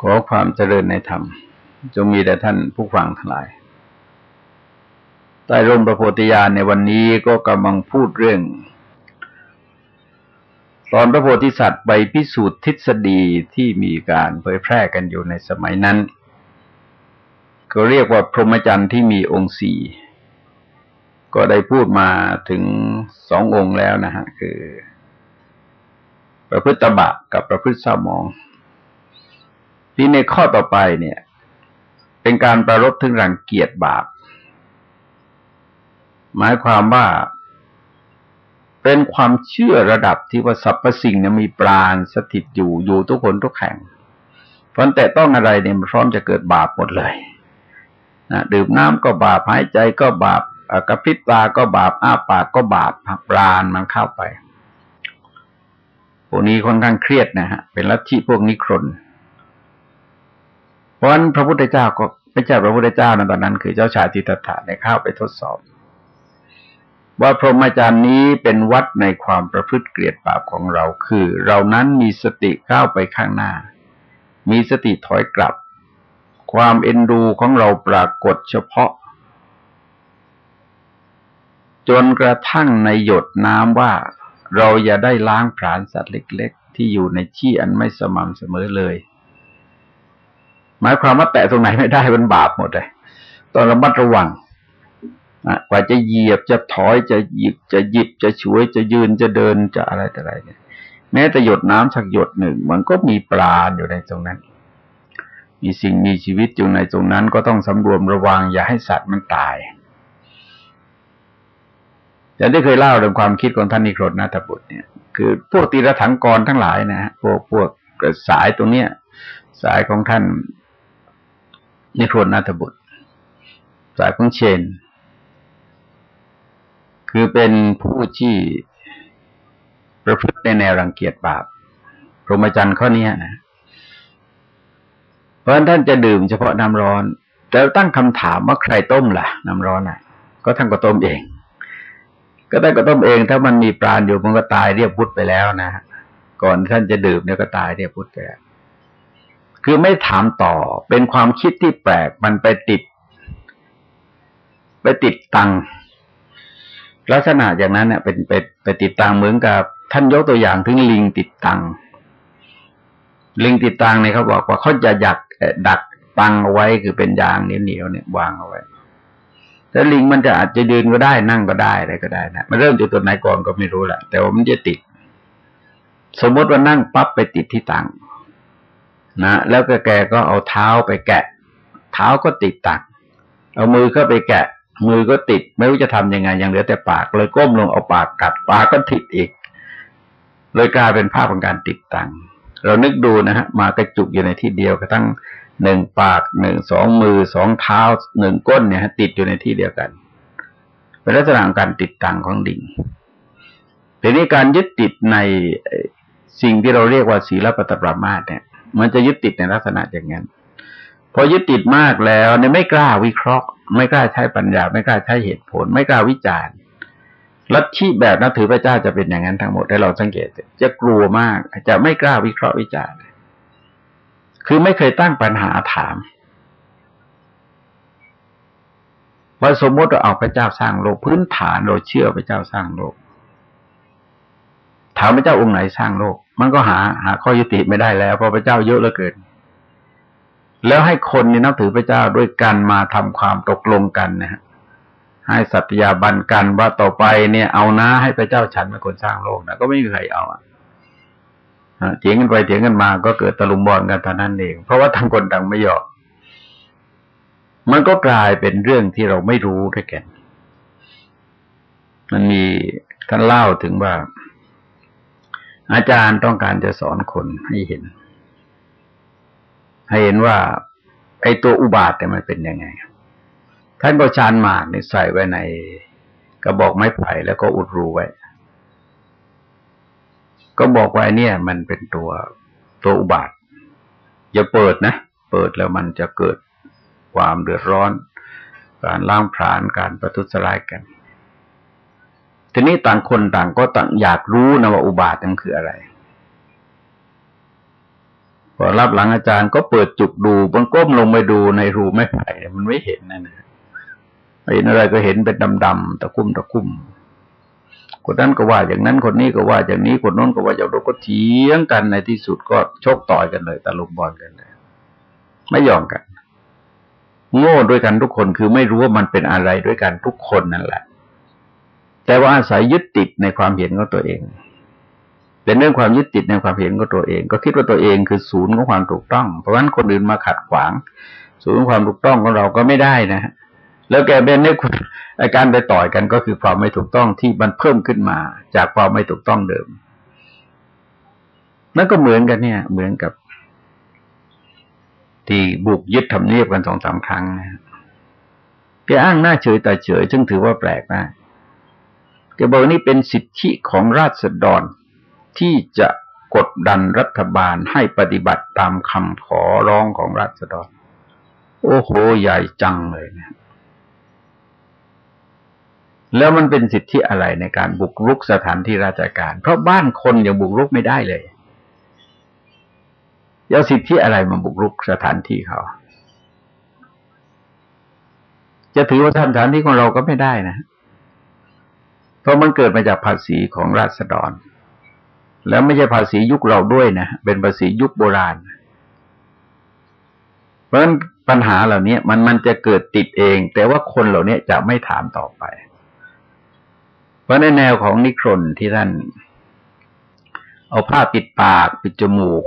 ขอความเจริญในธรรม จงมีแด่ท่านผู้ฟังทั้งหลาย ใต้ร่มประโพธิญาณในวันนี้ก็กำลังพูดเรื่อง ตอนพระโพธิสัตว์ไปพิสูจน์ทฤษฎีที่มีการเผยแพร่กันอยู่ในสมัยนั้น ก็เรียกว่าพรหมจรรย์ที่มีองค์สี่ก็ได้พูดมาถึงสององค์แล้วนะฮะ คือ ประพฤติบะกับประพฤติเศร้ามอง ที่ในข้อต่อไปเนี่ย เป็นการประรบถึงรังเกียจบาป หมายความว่าเป็นความเชื่อระดับที่ว่าสรรพสิ่งเนี่ยมีปราณสถิตอยู่อยู่ทุกคนทุกแห่งเพราะแต่ต้องอะไรเนี่ยมันพร้อมจะเกิดบาปหมดเลยนะดื่มน้ำก็บาปหายใจก็บาปกระพริบตาก็บาปอ้าปากก็บาปปราณมันเข้าไปพวกนี้ค่อนข้างเครียดนะฮะเป็นลัทธิพวกนิครน เพราะนั้นพระพุทธเจ้าก็ไม่ใช่พระพุทธเจ้าในตอนนั้น คือเจ้าชายจิตตถะในเข้าไปทดสอบ ว่าพรหมจรรย์นี้เป็นวัดในความประพฤติเกลียดบาปของเรา คือ เรานั้นมีสติก้าวไปข้างหน้า มีสติถอยกลับ ความเอ็นดูของเราปรากฏเฉพาะ จนกระทั่งในหยดน้ำว่า เราอย่าได้ล้างผลาญสัตว์เล็ก ๆ ที่อยู่ในที่อันไม่สม่ำเสมอเลย หมายความว่าแตะตรงไหนไม่ได้เป็นบาปหมดเลยต้องระมัดระวังกว่าจะเหยียบจะถอยจะหยิบจะหยิบจะช่วยจะยืนจะเดินจะอะไรแต่อะไรเนี่ยแม้แต่หยดน้ำสักหยดหนึ่ง มันก็มีปลาอยู่ในตรงนั้น มีสิ่งมีชีวิตอยู่ในตรงนั้น ก็ต้องสำรวมระวัง อย่าให้สัตว์มันตายแต่ได้เคยเล่าเรื่องความคิดของท่านนิโครธนาถบุตรเนี่ย คือพวกตีระถังกรทั้งหลายนะฮะพวกพวกสายตรงเนี้ย สายของท่าน นิโครนาถบุตร สายของเชน คือเป็นผู้ที่ประพฤติในแนวรังเกียจบาปพรหมจรรย์ข้อนี้นะ เพราะท่านจะดื่มเฉพาะน้ำร้อน แต่ตั้งคำถามว่าใครต้มล่ะ น้ำร้อนอะ ก็ท่านก็ต้มเอง ก็ได้ก็ต้มเอง ถ้ามันมีปราณอยู่มันก็ตายเรียบพุทธไปแล้วนะ ก่อนท่านจะดื่มเนี่ยก็ตายเรียบพุทธไปแล้ว คือไม่ถามต่อเป็นความคิดที่แปลกมันไปติด ไปติดตังลักษณะอย่างนั้นเนี่ยเป็นไปไปติดตังเหมือนกับ ท่านยกตัวอย่างถึงลิงติดตังลิงติดตังเนี่ยเขาบอกว่าเขาจะอยากดักตังเอาไว้คือเป็นยางเหนียวๆเนี่ยวางเอาไว้แต่ลิงมันจะอาจจะเดินก็ได้นั่งก็ได้อะไรก็ได้นะมันเริ่มจากตัวไหนก่อนก็ไม่รู้แหละแต่ว่ามันจะติด สมมติว่านั่งปั๊บไปติดที่ตัง นะแล้วก็แกก็เอาเท้าไปแกะ เท้าก็ติดตัก เอามือเข้าไปแกะ มือก็ติด ไม่รู้จะทํำยังไงยังเหลือแต่ปากเลยก้มลงเอาปากกัดปากก็ติดอีก เลยกลายเป็นภาพของการติดตังเรานึกดูนะฮะมากระจุกอยู่ในที่เดียวกระทั่งหนึ่งปากหนึ่งสองมือสองเท้าหนึ่งก้นเนี่ยติดอยู่ในที่เดียวกันเป็นลักษณะการติดตังของดิ่งทีนี้การยึดติดในสิ่งที่เราเรียกว่าศีลปฏิปรามาสเนี่ย มันจะยึดติดในลักษณะอย่างนั้นพอยึดติดมากแล้วเนี่ยไม่กล้าวิเคราะห์ ไม่กล้าใช้ปัญญา ไม่กล้าใช้เหตุผล ไม่กล้าวิจารณ์ลัทธิแบบนับถือพระเจ้าจะเป็นอย่างนั้นทั้งหมดให้เราสังเกต จะกลัวมากจะไม่กล้าวิเคราะห์วิจารณ์คือไม่เคยตั้งปัญหาถามว่าสมมติเราเอาพระเจ้าสร้างโลก พื้นฐานเราเชื่อพระเจ้าสร้างโลก ถามพระเจ้าองค์ไหนสร้างโลก มันก็หาหาข้อยุติไม่ได้แล้วเพราะพระเจ้าเยอะเหลือเกิน แล้วให้คนนี่นับถือพระเจ้าด้วยกันมาทำความตกลงกันนะฮะให้สัตยาบันกันว่าต่อไปเนี่ยเอานะให้พระเจ้าฉันเป็นคนสร้างโลกนะก็ไม่มีใครเอาอะเถียงกันไปเถียงกันมาก็เกิดตะลุมบอลกันเท่านั้นเอง เพราะว่าทั้งคนต่างไม่ยอมมันก็กลายเป็นเรื่องที่เราไม่รู้ด้วยกัน มันมีท่านเล่าถึงว่า อาจารย์ต้องการจะสอนคนให้เห็น ให้เห็นว่า ไอ้ตัวอุบาทเนี่ยมันเป็นยังไง ท่านก็ชานหมากนี่ใส่ไว้ในกระบอกไม้ไผ่แล้วก็อุดรูไว้ ก็บอกว่าเนี่ย มันเป็นตัวตัวอุบาท อย่าเปิดนะ เปิดแล้วมันจะเกิดความเดือดร้อน การล้างผลาญการประทุษร้ายกัน ทีนี้ต่างคนต่างก็ต่างอยากรู้นะว่าอุบาทนั่นคืออะไร พอรับหลังอาจารย์ก็เปิดจุกดูบนก้มลงไปดูในรูไม่ไผ่มันไม่เห็นนั่นนะเห็นอะไรก็เห็นเป็นดำๆตะคุ่มตะคุ่มคนนั้นก็ว่าอย่างนั้นคนนี้ก็ว่าอย่างนี้คนโน้นก็ว่าอย่างโน้นก็เถียงกันในที่สุดก็ชกต่อยกันเลยตะลุมบอลกันเลย ไม่ยอมกัน โง่ด้วยกันทุกคนคือไม่รู้ว่ามันเป็นอะไรด้วยกันทุกคนนั่นแหละ แต่ว่าอาศัยยึดติดในความเห็นของตัวเอง เป็นเรื่องความยึดติดในความเห็นของตัวเอง ก็คิดว่าตัวเองคือศูนย์ของความถูกต้อง เพราะฉะนั้นคนอื่นมาขัดขวาง ศูนย์ของความถูกต้องของเราก็ไม่ได้นะฮะแล้วแกเป็นในอาการไปต่อยกันก็คือความไม่ถูกต้องที่มันเพิ่มขึ้นมา จากความไม่ถูกต้องเดิมนั่นก็เหมือนกันเนี่ย เหมือนกับ ที่บุกยึดทำเนียบกันสองสามครั้งนะแกอ้างหน้าเฉยแต่เฉย ซึ่งถือว่าแปลกมาก แกบอกนี่เป็นสิทธิของราษฎรที่จะกดดันรัฐบาลให้ปฏิบัติตามคำขอร้องของราษฎร โอ้โห ใหญ่จังเลยเนะแล้วมันเป็นสิทธิอะไรในการบุกรุกสถานที่ราชการ เพราะบ้านคนยังบุกรุกไม่ได้เลยยาสิทธิอะไรมาบุกรุกสถานที่เขา จะถือว่าสถานที่ของเราก็ไม่ได้นะ เพราะมันเกิดมาจากภาษีของราษฎร แล้วไม่ใช่ภาษียุคเราด้วยนะ เป็นภาษียุคโบราณ เพราะนั้นปัญหาเหล่านี้มันมันจะเกิดติดเอง แต่ว่าคนเหล่านี้จะไม่ถามต่อไป เพราะในแนวของนิครนที่ท่านเอาผ้าปิดปากปิดจมูก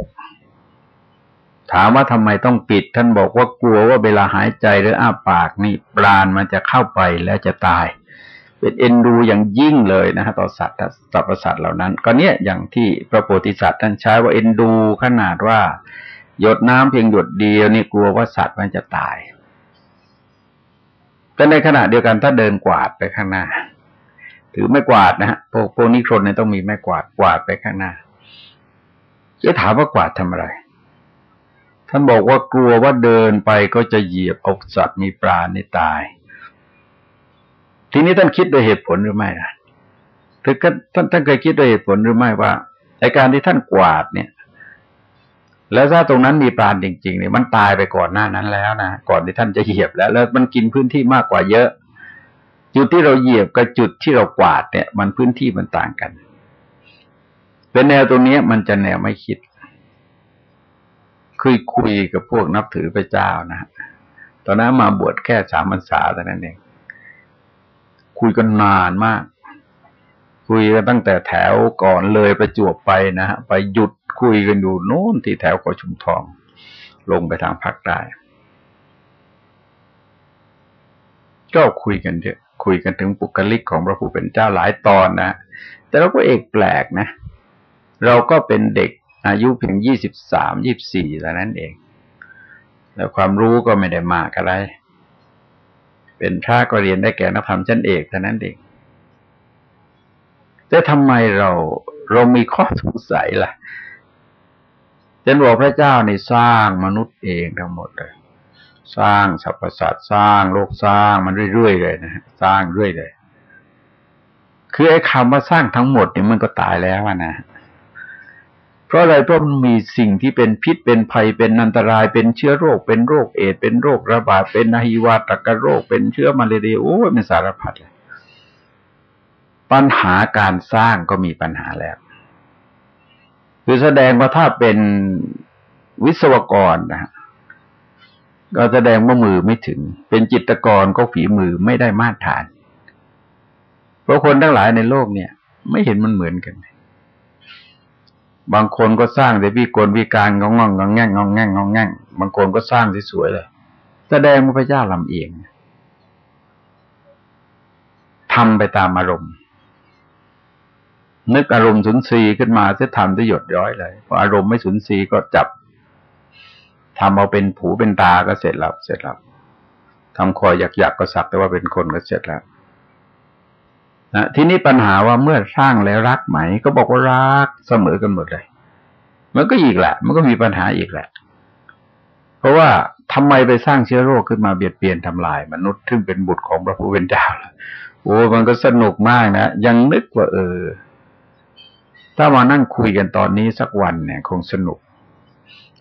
ถามว่าทำไมต้องปิด ท่านบอกว่ากลัวว่าเวลาหายใจหรืออ้าปากนี่ปราณมันจะเข้าไปแล้วจะตาย เป็นเอ็นดูอย่างยิ่งเลยนะฮะต่อสัตว์สัตว์ประสาทเหล่านั้น ก็เนี้ยอย่างที่พระโพธิสัตว์ท่านใช้ว่าเอ็นดูขนาดว่า หยดน้ำเพียงหยดเดียวนี่กลัวว่าสัตว์มันจะตายแต่ในขณะเดียวกันถ้าเดินกวาดไปข้างหน้า ถือไม่กวาดนะฮะพวกพวกนิครนเนี่ยต้องมีไม้กวาดกวาดไปข้างหน้าจะถามว่ากวาดทำอะไรท่านบอกว่ากลัวว่าเดินไปก็จะเหยียบอกสัตว์มีปลาในตาย ทีนี้ท่านคิดโดยเหตุผลหรือไม่ล่ะถือท่านท่านเคยคิดโดยเหตุผลหรือไม่ว่าในการที่ท่านกวาดเนี่ย แล้วถ้าตรงนั้นมีปลาจริงๆเนี่ยมันตายไปก่อนหน้านั้นแล้วนะก่อนที่ท่านจะเหยียบแล้ว แล้วมันกินพื้นที่มากกว่าเยอะ จุดที่เราเหยียบกับจุดที่เรากวาดเนี่ย มันพื้นที่มันต่างกัน เป็นแนวตรงนี้มันจะแนวไม่คิดคุยคุยกับพวกนับถือพระเจ้านะตอนนั้นมาบวชแค่สามพรรษาแต่นั้นเอง คุยกันนานมาก คุยกันตั้งแต่แถวก่อนเลยประจวบไปนะฮะไปหยุดคุยกันอยู่โน้นที่แถวกอชุมทอง ลงไปทางภาคใต้ก็คุยกันเยอะคุยกันถึงปุกลิกของพระผู้เป็นเจ้าหลายตอนนะ แต่เราก็เอกแปลกนะ เราก็เป็นเด็กอายุเพียงยี่สิบสามยี่บสี่แต่นั้นเอง แล้วความรู้ก็ไม่ได้มากอะไร เป็นพระก็เรียนได้แก่นักธรรมชั้นเอกแต่านั้นเอง แต่ทำไมเราเรามีข้อสงสัยล่ะจนบอกพระเจ้าในสร้างมนุษย์เองทั้งหมดเลย สร้างสรรพสัตว์สร้างโลกสร้างมันเรื่อยๆเลยนะสร้างเรื่อยเลย คือไอ้คำว่าสร้างทั้งหมดเนี่ยมันก็ตายแล้วนะ ราะอะไรเพราะมันมีสิ่งที่เป็นพิษเป็นภัยเป็นอันตราย เป็นเชื้อโรค เป็นโรคเอดเป็นโรคระบาดเป็นนาฮิวาตกโรค เป็นเชื้อมาเลเรียโอ้ยมันสารพัดเลยปัญหาการสร้างก็มีปัญหาแล้ว คือแสดงว่าถ้าเป็นวิศวกรนะก็แสดงว่ามือไม่ถึง เป็นจิตกรก็ฝีมือไม่ได้มาตรฐาน เพราะคนทั้งหลายในโลกเนี่ย ไม่เห็นมันเหมือนกัน บางคนก็สร้างแต่วิกลวิการงองงองงแง่งงองแง่งงองแง่งบางคนก็สร้างสวยๆเลยแสดงว่าพระเจ้าลำเอียงทำไปตามอารมณ์ นึกอารมณ์สุนทรีขึ้นมาจะทำจะหยดย้อยเลยพออารมณ์ไม่สุนทรีก็จับทำเอาเป็นผูเป็นตาก็เสร็จแล้วเสร็จแล้วทำคอยอยากๆกก็สักแต่ว่าเป็นคนก็เสร็จแล้ว นะทีนี้ปัญหาว่าเมื่อสร้างแล้วรักไหม ก็บอกว่ารักเสมอกันหมดเลย มันก็อีกแหละ มันก็มีปัญหาอีกแหละ เพราะว่าทำไมไปสร้างเชื้อโรคขึ้นมาเบียดเบียนทำลาย มนุษย์ซึ่งเป็นบุตรของพระผู้เป็นเจ้าโอ้มันก็สนุกมากนะ ยังนึกว่าเออ ถ้ามานั่งคุยกันตอนนี้สักวันเนี่ย คงสนุก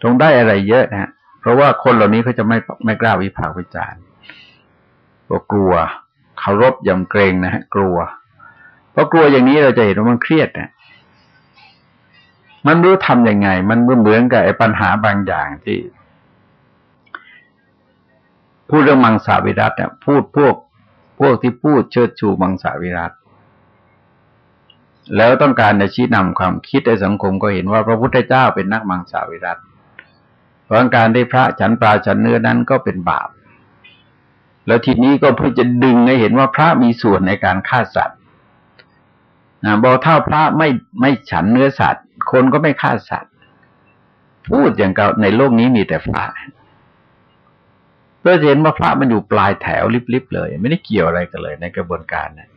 ต้องได้อะไรเยอะนะเพราะว่าคนเหล่านี้เขาจะไม่ไม่กล้าวิพากษ์วิจารณ์ก็กลัวเคารพยำเกรงนะฮะ กลัว พราะกลัวอย่างนี้เราจะเห็นว่ามันเครียดนะมันรู้ทำยังไง มันเหมือนกับไอ้ปัญหาบางอย่างที่พูดเรื่องมังสวิรัตเนี่ยพูดพวกพวกที่พูดเชิดชูมังสวิรัตแล้วต้องการจะชี้นำความคิดในสังคมก็เห็นว่าพระพุทธเจ้าเป็นนักมังสวิรัตเพราะการได้พระฉันปลาฉันเนื้อนั้นก็เป็นบาป แล้วทีนี้ก็เพื่อจะดึงให้เห็นว่าพระมีส่วนในการฆ่าสัตว์ นะบอกถ้าพระไม่ไม่ฉันเนื้อสัตว์ คนก็ไม่ฆ่าสัตว์ พูดอย่างกับในโลกนี้มีแต่พระเพื่อเห็นว่าพระมันอยู่ปลายแถวลิบๆเลย ไม่ได้เกี่ยวอะไรกันเลย ในกระบวนการนะ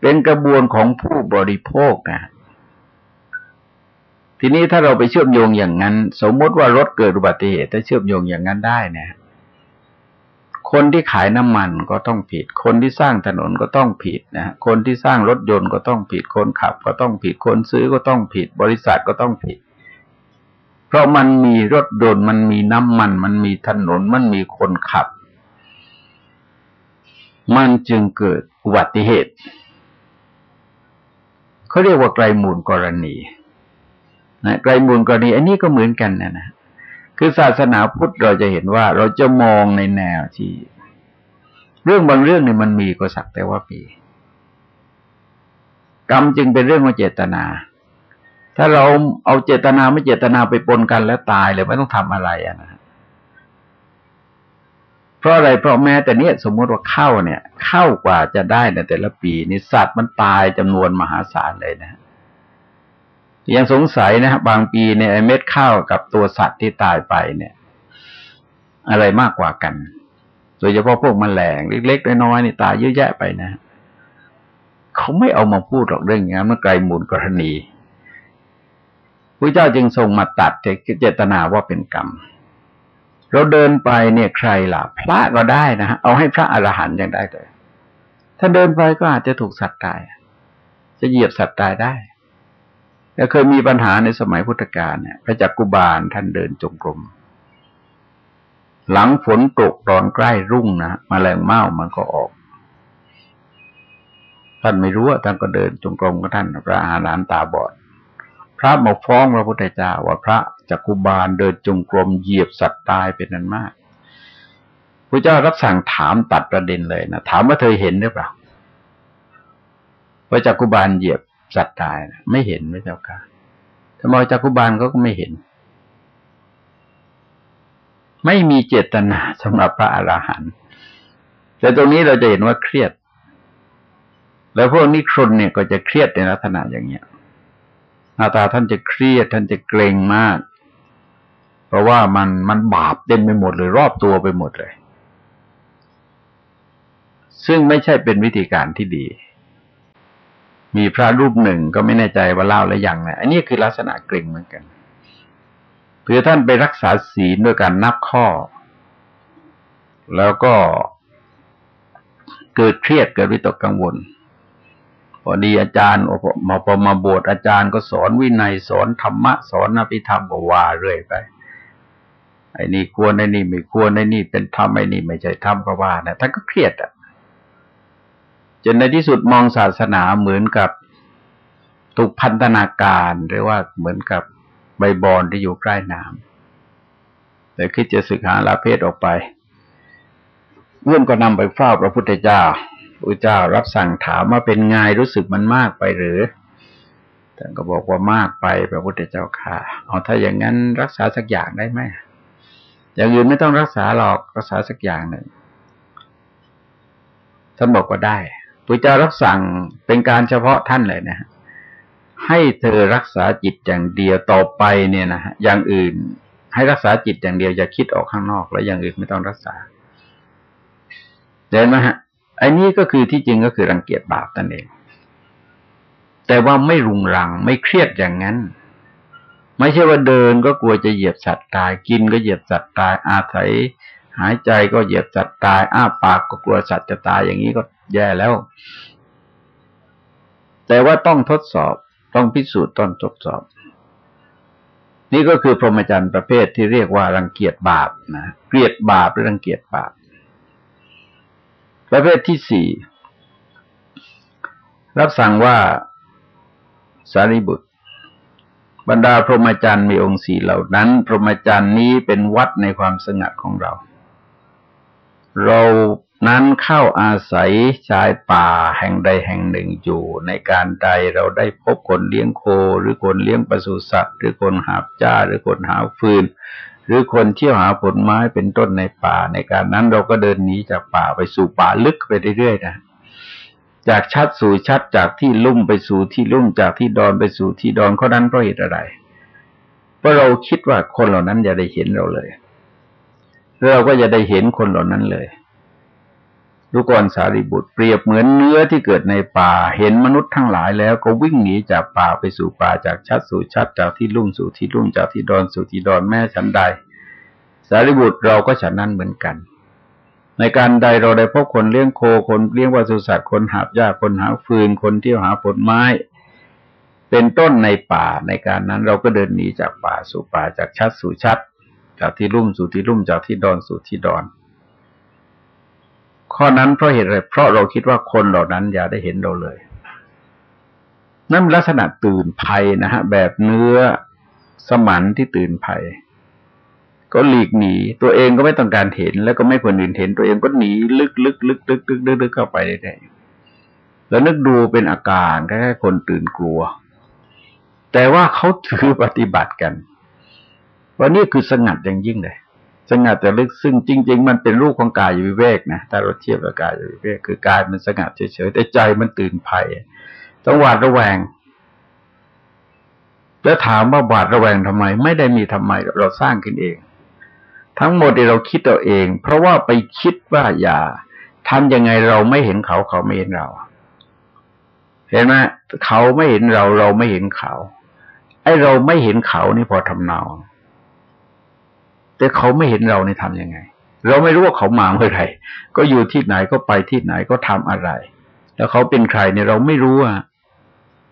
เป็นกระบวนของผู้บริโภคนะทีนี้ถ้าเราไปเชื่อมโยงอย่างนั้น สมมติว่ารถเกิดอุบัติเหตุถ้าเชื่อมโยงอย่างนั้นได้เนี่ย คนที่ขายน้ำมันก็ต้องผิด คนที่สร้างถนนก็ต้องผิดนะคนที่สร้างรถยนต์ก็ต้องผิด คนขับก็ต้องผิด คนซื้อก็ต้องผิด บริษัทก็ต้องผิด เพราะมันมีรถยนต์มันมีน้ำมัน มันมีถนนมันมีคนขับ มันจึงเกิดอุบัติเหตุเขาเรียกว่าไกลมูลกรณีนะไกลมูลกรณี อันนี้ก็เหมือนกันนะนะ คือศาสนาพุทธเราจะเห็นว่าเราจะมองในแนวที่ เรื่องบางเรื่องเนี่ยมันมีก็สักแต่ว่ามีกรรมจึงเป็นเรื่องของเจตนา ถ้าเราเอาเจตนาไม่เจตนาไปปนกันแล้วตายเลยไม่ต้องทำอะไรอะนะเพราะอะไรเพราะแม้แต่เนี้ยสมมติว่าเข้าเนี่ย เข้ากว่าจะได้ในแต่ละปีนี่สัตว์มันตายจำนวนมหาศาลเลยนะ ยังสงสัยนะบางปีเนี่ยเม็ดข้าวกับตัวสัตว์ที่ตายไปเนี่ย อะไรมากกว่ากัน โดยเฉพาะพวกมแมลงเล็กๆน้อยๆนี่ตายเยอะแยะไปนะเขาไม่เอามาพูดหรอกเรื่องนี้มันไกลมูลกรณีพระเจ้าจึงทรงมาตัดเจตนาว่าเป็นกรรม เราเดินไปเนี่ยใครล่ะ พระก็ได้นะฮะเอาให้พระอรหันต์ยังได้เลยถ้าเดินไปก็อาจจะถูกสัตว์ตาย จะเหยียบสัตว์ตายได้ แล้วเคยมีปัญหาในสมัยพุทธกาลเนี่ยพระจักกุบาลท่านเดินจงกรม หลังฝนตกตอนใกล้รุ่งนะมาแรงเม่ามันก็ออก ท่านไม่รู้ว่าท่านก็เดินจงกรมกับท่านพระอาหารหันตาบอด พระมาฟ้องพระพุทธเจ้าว่าพระจักกุบาลเดินจงกรมเหยียบสัตว์ตายเป็นนั้นมากพระเจ้ารับสั่งถามตัดประเด็นเลยนะถามว่าเธอเห็นหรือเปล่าพระจักกุบาลเหยียบ สัตว์ตายนะไม่เห็นพระเจ้าค่ะธรรมจักรุบาลเขาก็ไม่เห็น ไม่มีเจตนาสำหรับพระอราหันต์แต่ตรงนี้เราจะเห็นว่าเครียด แล้วพวกนิครนเนี่ยก็จะเครียดในลักษณะอย่างเนี้ยหน้าตาท่านจะเครียด ท่านจะเกรงมาก เพราะว่ามันมันบาปเต็มไปหมดเลยรอบตัวไปหมดเลย ซึ่งไม่ใช่เป็นวิธีการที่ดี มีพระรูปหนึ่งก็ไม่แน่ใจว่าเล่าแล้วยังนะอันนี้คือลักษณะเกรงเหมือนกันเพื่อท่านไปรักษาศีลด้วยการนับข้อ แล้วก็เกิดเครียดเกิดวิตกกังวลพอดีอาจารย์มาพอมาบวชอาจารย์ก็สอนวินัยสอนธรรมะ สอนนภิธรรมก็ว่าเรื่อยไปไอ้นี่ควรไอ้นี่ไม่ควรไอ้นี่เป็นธรรมไอ้นี่ไม่ใช่ธรรมก็ว่านะท่านก็เครียดอะ จนในที่สุดมองศาสนาเหมือนกับถูกพันธนาการหรือว่าเหมือนกับใบบอนที่อยู่ใกล้น้ำแต่คิดจะศึกษาลาเพศออกไปเมื่องก็นำไปเฝ้าพระพุทธเจ้าพระเจ้ารับสั่งถามว่าเป็นไงรู้สึกมันมากไปหรือท่านก็บอกว่ามากไปพระพุทธเจ้าค่ะเอาถ้าอย่างนั้นรักษาสักอย่างได้ไหมอย่างอื่นไม่ต้องรักษาหรอกรักษาสักอย่างหนึ่งท่านบอกว่าได้ พระเจ้ารับสั่งเป็นการเฉพาะท่านเลยนะให้เธอรักษาจิตอย่างเดียวต่อไปเนี่ยนะอย่างอื่น ให้รักษาจิตอย่างเดียวอย่าคิดออกข้างนอก แล้วอย่างอื่นไม่ต้องรักษาเห็นไหมฮะไอ้นี้ก็คือที่จริงก็คือรังเกียจบาปนั่นเอง แต่ว่าไม่รุงรังไม่เครียดอย่างนั้น ไม่ใช่ว่าเดินก็กลัวจะเหยียบสัตว์ตาย กินก็เหยียบสัตว์ตายอาศัยหายใจก็เหยียบสัตว์ตาย อ้าปากก็กลัวสัตว์จะตายอย่างนี้ก็ แย่แล้ว แต่ว่าต้องทดสอบต้องพิสูจน์ต้องทดสอบนนี่ก็คือพรหมจรรย์ประเภทที่เรียกว่ารังเกียจบาปนะเกลียดบาปหรือรังเกียจบาป ประเภทที่สี่รับสั่งว่าสารีบุตร บรรดาพรหมจรรย์มีองค์สี่เหล่านั้น พรหมจรรย์นี้เป็นวัดในความสงัดของเรา เรา นั้นเข้าอาศัยชายป่าแห่งใดแห่งหนึ่งอยู่ในการใดเราได้พบคนเลี้ยงโค หรือคนเลี้ยงปศุสัตว์ หรือคนหาบจ้า หรือคนหาฟืน หรือคนเที่ยวหาผลไม้เป็นต้นในป่า ในการนั้นเราก็เดินหนีจากป่าไปสู่ป่าลึกไปเรื่อยๆนะจากชัดสู่ชัดจากที่ลุ่มไปสู่ที่ลุ่มจากที่ดอนไปสู่ที่ดอนเข้อนั้นเพราะเหตุอะไร เพราะเราคิดว่าคนเหล่านั้นจะได้เห็นเราเลยเราก็จะได้เห็นคนเหล่านั้นเลย ดูก่อนสารีบุตรเปรียบเหมือนเนื้อที่เกิดในป่า เห็นมนุษย์ทั้งหลายแล้วก็วิ่งหนีจากป่าไปสู่ป่าจากชัดสู่ชัดจากที่ลุ่มสู่ที่ลุ่มจากที่ดอนสู่ที่ดอนแม่ฉันใด สารีบุตรเราก็ฉันนั้นเหมือนกัน ในการใดเราได้พบคนเลี้ยงโคคนเลี้ยงวัสุสัตว์คนหาบหญ้าคนหาฟืนคนเที่ยวหาผลไม้ เป็นต้นในป่าในการนั้นเราก็เดินหนีจากป่าสู่ป่าจากชัดสู่ชัดจากที่ลุ่มสู่ที่ลุ่มจากที่ดอนสู่ที่ดอน ข้อนั้นเพราะเหตุอะไรเพราะเราคิดว่าคนเหล่านั้นอย่าได้เห็นเราเลย นั่นลักษณะตื่นภัยนะฮะ แบบเนื้อสมันที่ตื่นภัย ก็หลีกหนี ตัวเองก็ไม่ต้องการเห็น แล้วก็ไม่คนอื่นเห็น ตัวเองก็หนีลึกลึกลึกลึกลึกลึกลึกเข้าไปได้แล้วนึกดูเป็นอาการแค่คนตื่นกลัว แต่ว่าเขาถือปฏิบัติกันว่านี่คือสงัดอย่างยิ่งเลย สงัดแต่ลึกซึ่งจริง ๆ มันเป็นรูปของกายวิเวกนะถ้าเราเทียบกับกายวิเวกคือกายมันสงัดเฉยๆแต่ใจมันตื่นภัยต้องหวาดระแวง แล้วถามว่าหวาดระแวงทำไม ไม่ได้มีทำไมเราสร้างขึ้นเอง ทั้งหมดที่เราคิดตัวเอง เพราะว่าไปคิดว่าอย่าทำยังไงเราไม่เห็นเขาเขาไม่เห็นเรา เห็นไหมเขาไม่เห็นเราเราไม่เห็นเขาไอ้เราไม่เห็นเขานี่พอทำเนา แต่เขาไม่เห็นเราในทำยังไง เราไม่รู้ว่าเขามาเมื่อไหร่ก็อยู่ที่ไหนก็ไปที่ไหนก็ทำอะไร แล้วเขาเป็นใครเนี่ยเราไม่รู้อะ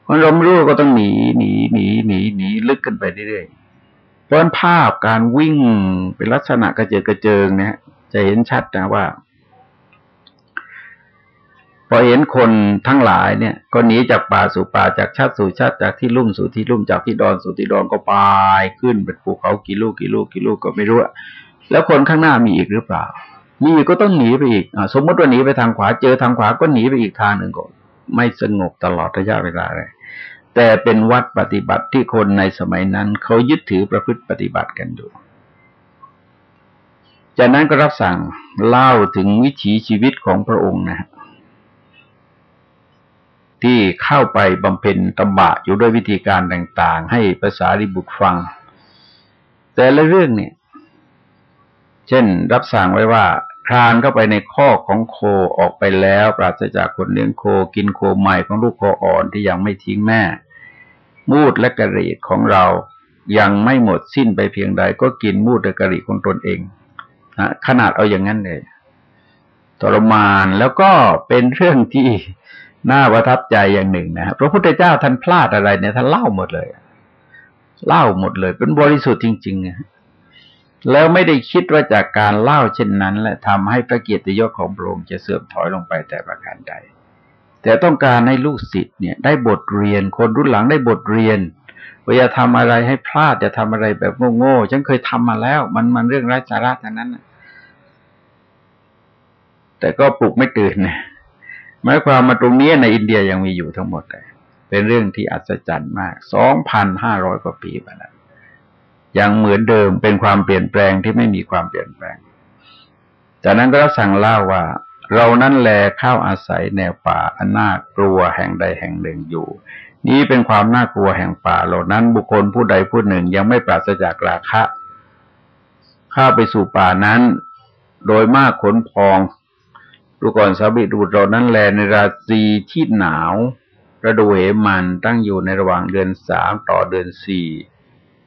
เพราะเราไม่รู้ก็ต้องหนีหนีหนีหนีหนีลึกกันไปเรื่อยๆเพราะภาพการวิ่งเป็นลักษณะกระเจิดกระเจิงเนี่ยจะเห็นชัดนะว่า พอเห็นคนทั้งหลายเนี่ย ก็หนีจากป่าสู่ป่าจากชาติสู่ชาติจากที่ลุ่มสู่ที่ลุ่มจากที่ดอนสู่ที่ดอนก็ไปขึ้นเป็นภูเขากี่ลูกกี่ลูกกี่ลูกก็ไม่รู้แล้วคนข้างหน้ามีอีกหรือเปล่า มีก็ต้องหนีไปอีกอสมมติว่าหนีไปทางขวาเจอทางขวาก็หนีไปอีกทางหนึ่งก่อนไม่สงบตลอดระยะเวลาเลยแต่เป็นวัดปฏิบัติที่คนในสมัยนั้นเขายึดถือประพฤติปฏิบัติกันอยู่จากนั้นก็รับสั่งเล่าถึงวิถีชีวิตของพระองค์นะ ที่เข้าไปบำเพ็ญตบะอยู่ด้วยวิธีการต่าง ๆ ให้ภาษาริบุตรฟัง แต่ละเรื่องเนี่ย เช่นรับสั่งไว้ว่าครานเข้าไปในข้อของโคออกไปแล้ว ปราศจากคนเลี้ยงโคกินโคใหม่ของลูกโคอ่อนที่ยังไม่ทิ้งแม่ มูดและกระรีดของเรายังไม่หมดสิ้นไปเพียงใด ก็กินมูดและกระรีดของตนเองนะขนาดเอาอย่างนั้นเลยทรมานแล้วก็เป็นเรื่องที่ น่าประทับใจอย่างหนึ่งนะครับพระพุทธเจ้าท่านพลาดอะไรเนี่ยท่านเล่าหมดเลย เล่าหมดเลย เป็นบริสุทธิ์จริงๆนะแล้วไม่ได้คิดว่าจากการเล่าเช่นนั้น และทำให้พระเกียรติยศของพระองค์จะเสื่อมถอยลงไปแต่ประการใด แต่ต้องการให้ลูกศิษย์เนี่ย ได้บทเรียนคนรุ่นหลังได้บทเรียนว่าอย่าทำอะไรให้พลาดอย่าทำอะไรแบบโง่ๆฉันเคยทำมาแล้ว มันมันเรื่องไร้สาระทั้งนั้นแต่ก็ปลุกไม่ตื่นเนี่ย หมายความมาตรงนี้ในอินเดียยังมีอยู่ทั้งหมดเลยเป็นเรื่องที่อัศจรรย์มากสองพันห้าร้อยกว่าปีมาแล้วยังเหมือนเดิมเป็นความเปลี่ยนแปลงที่ไม่มีความเปลี่ยนแปลง จากนั้นก็สั่งเล่าว่า เรานั้นแลเข้าอาศัยแนวป่าอันน่ากลัวแห่งใดแห่งหนึ่งอยู่ นี้เป็นความน่ากลัวแห่งป่าเหล่านั้นบุคคลผู้ใดผู้หนึ่งยังไม่ปราศจากราคะเข้าไปสู่ป่านั้น โดยมากขนพอง ดูก่อนสาบิดูเรานั้นแลในราศีที่หนาวระดูเหมันตั้งอยู่ในระหว่างเดือนสามต่อเดือนสี่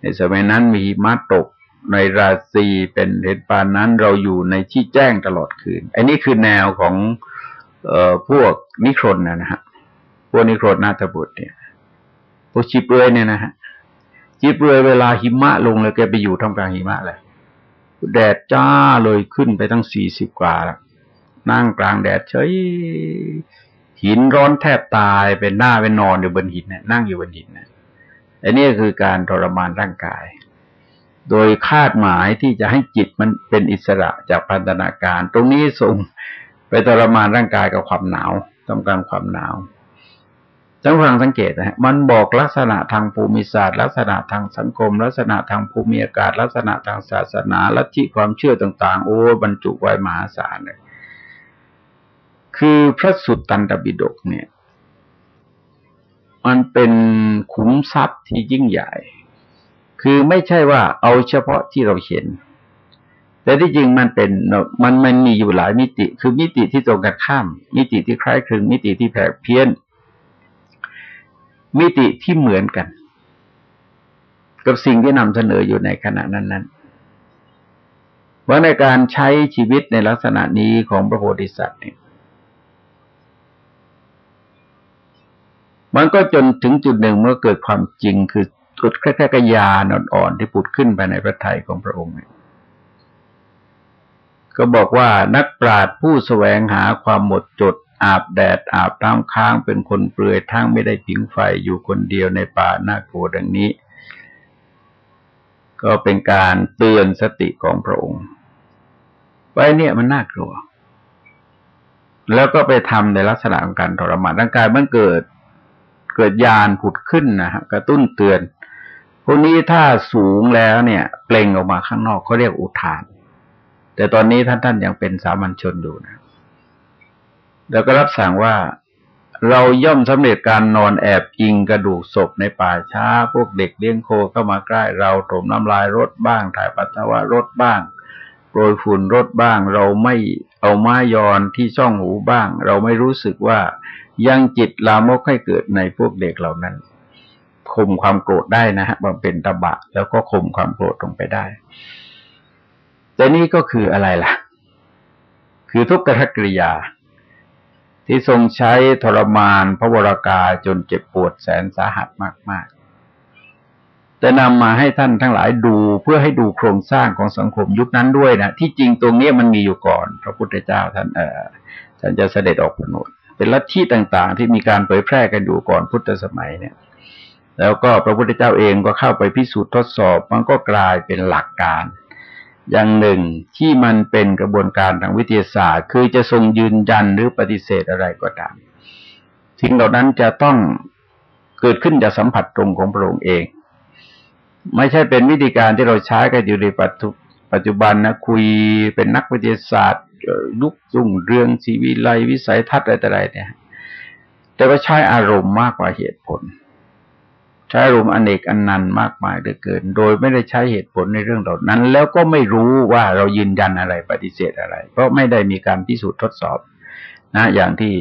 ในสมัยนั้นมีมาตกในราศีเป็นเหตุปานนั้นเราอยู่ในที่แจ้งตลอดคืน อันนี้คือแนวของเอ่อพวกนิครนนะฮะพวกนิครนนาถบุตรเนี่ยพวกชีเปลือยเนี่ยนะฮะจจิเรือเวลาหิมะลงเลยแกไปอยู่ท่ามกลางหิมะเลยแดดจ้าเลยขึ้นไปตั้งสี่สิบกว่าแล้ว นั่งกลางแดดเฉยหินร้อนแทบตายเป็นหน้าเป็นนอนอยู่บนหินเนี่ยนั่งอยู่บนหินนะอันนี้คือการทรมานร่างกาย โดยคาดหมายที่จะให้จิตมันเป็นอิสระจากพันธนาการ ตรงนี้ส่งไปทรมานร่างกายกับความหนาวต้องการความหนาวท่านฟังสังเกตนะฮะมันบอกลักษณะทางภูมิศาสตร์ลักษณะทางสังคม ลักษณะทางภูมิอากาศ ลักษณะทางศาสนาลัทธิความเชื่อต่าง ๆ โอ้บรรจุไว้มหาศาลเลย คือพระสุตตันตบิดกเนี่ย มันเป็นขุมทรัพย์ที่ยิ่งใหญ่ คือไม่ใช่ว่าเอาเฉพาะที่เราเห็น แต่ที่จริงมันเป็นมันมันมีอยู่หลายมิติ คือมิติที่ตรงกันข้าม มิติที่คล้ายคลึง มิติที่แผกเพี้ยน มิติที่เหมือนกัน กับสิ่งที่นำเสนออยู่ในขณะนั้นๆว่าในการใช้ชีวิตในลักษณะนี้ของพระโพธิสัตว์เนี่ย มันก็จนถึงจุดหนึ่งเมื่อเกิดความจริงคือจุดแค่แค่กยานอ่อนๆที่ปุดขึ้นไปในพระทัยของพระองค์ก็บอกว่านักปราชญ์ผู้แสวงหาความหมดจด อาบแดด อาบน้ำค้างเป็นคนเปลือยทั้งไม่ได้ผิงไฟอยู่คนเดียวในป่าน่ากลัวดังนี้ ก็เป็นการเตือนสติของพระองค์ไว้เนี่ยมันน่ากลัว แล้วก็ไปทำในลักษณะของการทรมานร่างกายมันเกิด เกิดยานผุดขึ้นนะฮะกระตุ้นเตือน พวกนี้ถ้าสูงแล้วเนี่ย เปล่งออกมาข้างนอกเขาเรียกอุทาน แต่ตอนนี้ท่านท่านยังเป็นสามัญชนอยู่นะ แล้วก็รับสั่งว่าเราย่อมสำเร็จการนอนแอบอิงกระดูกศพในป่าช้า พวกเด็กเลี้ยงโคเข้ามาใกล้ เราถมน้ำลายรถบ้าง ถ่ายปัสสาวะรถบ้างโปรยฝุ่นรถบ้าง เราไม่เอาไม้ยอนที่ช่องหูบ้าง เราไม่รู้สึกว่า ยังจิตลามกให้เกิดในพวกเด็กเหล่านั้นข่มความโกรธได้นะฮะบางเป็นตบะ แล้วก็ข่มความโกรธลงไปได้ แต่นี่ก็คืออะไรล่ะ คือทุกขกริยา ที่ทรงใช้ทรมานพระวรากาจนเจ็บปวดแสนสาหัสมาก ๆ แต่นำมาให้ท่านทั้งหลายดูเพื่อให้ดูโครงสร้างของสังคมยุคนั้นด้วยนะ ที่จริงตรงนี้มันมีอยู่ก่อน พระพุทธเจ้าท่านเออท่านจะเสด็จออกผนวด เป็นลัทธิต่าง ๆ ที่มีการเผยแพร่กันอยู่ก่อนพุทธสมัยเนี่ย แล้วก็พระพุทธเจ้าเองก็เข้าไปพิสูจน์ทดสอบ มันก็กลายเป็นหลักการ อย่างหนึ่งที่มันเป็นกระบวนการทางวิทยาศาสตร์ คือจะทรงยืนยันหรือปฏิเสธอะไรก็ตามสิ่งเหล่านั้นจะต้องเกิดขึ้นจากสัมผัสตรงของพระองค์เอง ไม่ใช่เป็นวิธีการที่เราใช้กันอยู่ในปัจจุบันนะคุยเป็นนักวิทยาศาสตร์ ลุกรุ่งเรืองชีวิไลวิสัยทัศน์อะไรต่ไรเนี่ย แต่ว่าใช้อารมณ์มากกว่าเหตุผล ใช้อารมณ์อเนกอันนันต์มากมายเหลือเกิน โดยไม่ได้ใช้เหตุผลในเรื่องเหล่านั้น แล้วก็ไม่รู้ว่าเรายืนยันอะไรปฏิเสธอะไร เพราะไม่ได้มีการพิสูจน์ทดสอบนะ อย่างที่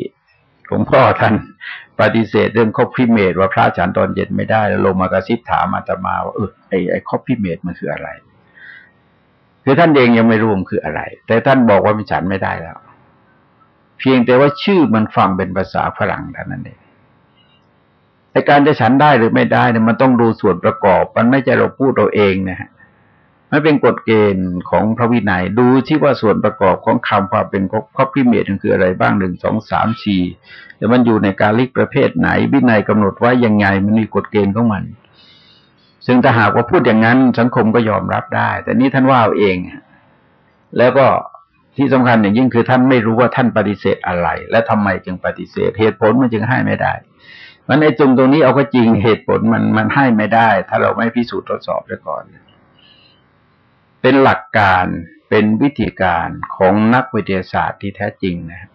หลวงพ่อท่านปฏิเสธเรื่องคอพิเมตว่าพระฉันตอนเย็นไม่ได้แล้วลงมากระซิบถามอาตมาว่าเออไอไอคอพิเมตมันคืออะไร คือท่านเองยังไม่รู้มันคืออะไร แต่ท่านบอกว่ามันฉันไม่ได้แล้ว เพียงแต่ว่าชื่อมันฟังเป็นภาษาฝรั่งเท่านั้นเองแต่การจะฉันได้หรือไม่ได้เนี่ยมันต้องดูส่วนประกอบ มันไม่ใช่เราพูดเราเองนะฮะมันเป็นกฎเกณฑ์ของพระวินัย ดูที่ว่าส่วนประกอบของคำความเป็นคอพิเมตมันคืออะไรบ้างหนึ่งสองสามสี่แล้วมันอยู่ในการลิกประเภทไหน วินัยกำหนดไว้ยังไง มันมีกฎเกณฑ์ของมัน ซึ่งถ้าหากว่าพูดอย่างนั้นสังคมก็ยอมรับได้ แต่นี้ท่านว่าเอาเอง แล้วก็ที่สำคัญอย่างยิ่งคือท่านไม่รู้ว่าท่านปฏิเสธอะไร และทำไมจึงปฏิเสธเหตุผลมันจึงให้ไม่ได้มันในจุงตรงนี้เอาก็จริงเหตุผลมันมันให้ไม่ได้ ถ้าเราไม่พิสูจน์ทดสอบไปก่อน เป็นหลักการเป็นวิธีการของนักวิทยาศาสตร์ที่แท้จริงนะ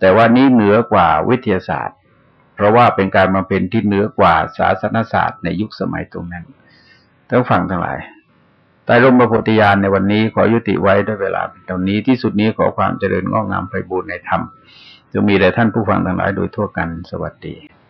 แต่ว่านี้เหนือกว่าวิทยาศาสตร์ เพราะว่าเป็นการมาเป็นที่เหนือกว่าศาสนศาสตร์ในยุคสมัยตรงนั้นท่านฟังทั้งหลายใต้ร่มพระโพธิญาณในวันนี้ขอยุติไว้ด้วยเวลาตรงนี้ที่สุดนี้ขอความเจริญงอกงามไปบูรณนธรรมจะมีแด่ท่านผู้ฟังทั้งหลายโดยทั่วกันสวัสดี